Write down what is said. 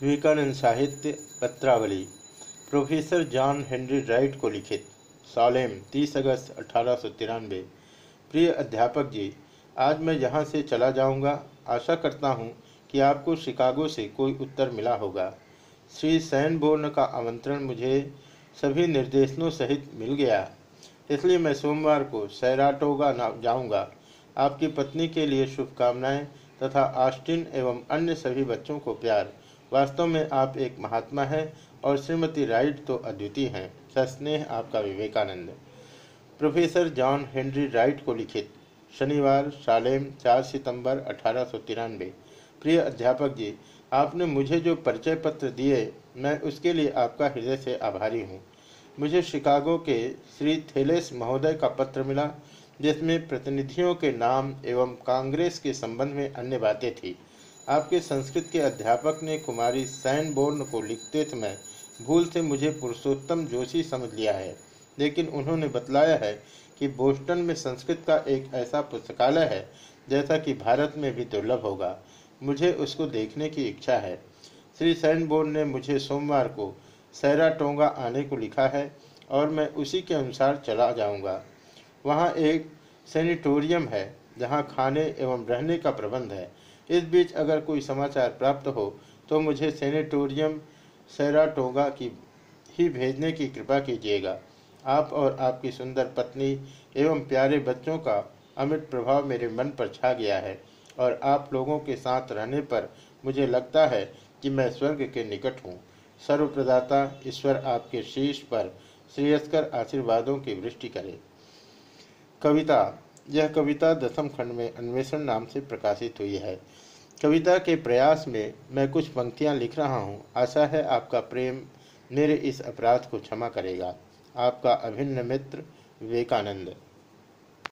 विवेकानंद साहित्य पत्रावली, professor John Henry Wright को लिखित, सालेम 30 अगस्त अठारह सौ तिरानबे प्रिय अध्यापक जी, आज मैं यहाँ से चला जाऊँगा। आशा करता हूँ कि आपको शिकागो से कोई उत्तर मिला होगा। श्री सैनबोर्न का आमंत्रण मुझे सभी निर्देशनों सहित मिल गया। इसलिए मैं सोमवार को सैराटोगा जाऊँगा। आपकी पत्नी के लिए शुभकामनाएँ तथा आस्टिन एवं अन्य सभी बच्चों को प्यार। वास्तव में आप एक महात्मा हैं और श्रीमती राइट तो अद्वितीय हैं। सस्नेह आपका Vivekananda. Professor John Henry Wright को लिखित, शनिवार, सालेम 4 सितंबर, अठारह सौ तिरानवे। प्रिय अध्यापक जी, आपने मुझे जो परिचय पत्र दिए, मैं उसके लिए आपका हृदय से आभारी हूँ। मुझे शिकागो के श्री थेलेस महोदय का पत्र मिला, जिसमें प्रतिनिधियों के नाम एवं कांग्रेस के संबंध में अन्य बातें थी। आपके संस्कृत के अध्यापक ने कुमारी सैन बोर्न को लिखते समय भूल से मुझे पुरुषोत्तम जोशी समझ लिया है। लेकिन उन्होंने बतलाया है कि बोस्टन में संस्कृत का एक ऐसा पुस्तकालय है, जैसा कि भारत में भी दुर्लभ होगा। मुझे उसको देखने की इच्छा है। श्री सैन बोर्न ने मुझे सोमवार को सैराटोंगा आने को लिखा है और मैं उसी के अनुसार चला जाऊँगा। वहाँ एक सेनिटोरियम है, जहाँ खाने एवं रहने का प्रबंध है। इस बीच अगर कोई समाचार प्राप्त हो तो मुझे सेनेटोरियम सैराटोगा की ही भेजने की कृपा कीजिएगा। आप और आपकी सुंदर पत्नी एवं प्यारे बच्चों का अमिट प्रभाव मेरे मन पर छा गया है और आप लोगों के साथ रहने पर मुझे लगता है कि मैं स्वर्ग के निकट हूँ। सर्वप्रदाता, ईश्वर आपके शीश पर श्रेयस्कर आशीर्वादों की वृष्टि करे। कविता यह कविता दसम खंड में अन्वेषण नाम से प्रकाशित हुई है। कविता के प्रयास में मैं कुछ पंक्तियाँ लिख रहा हूँ। आशा है आपका प्रेम मेरे इस अपराध को क्षमा करेगा। आपका अभिन्न मित्र विवेकानंद।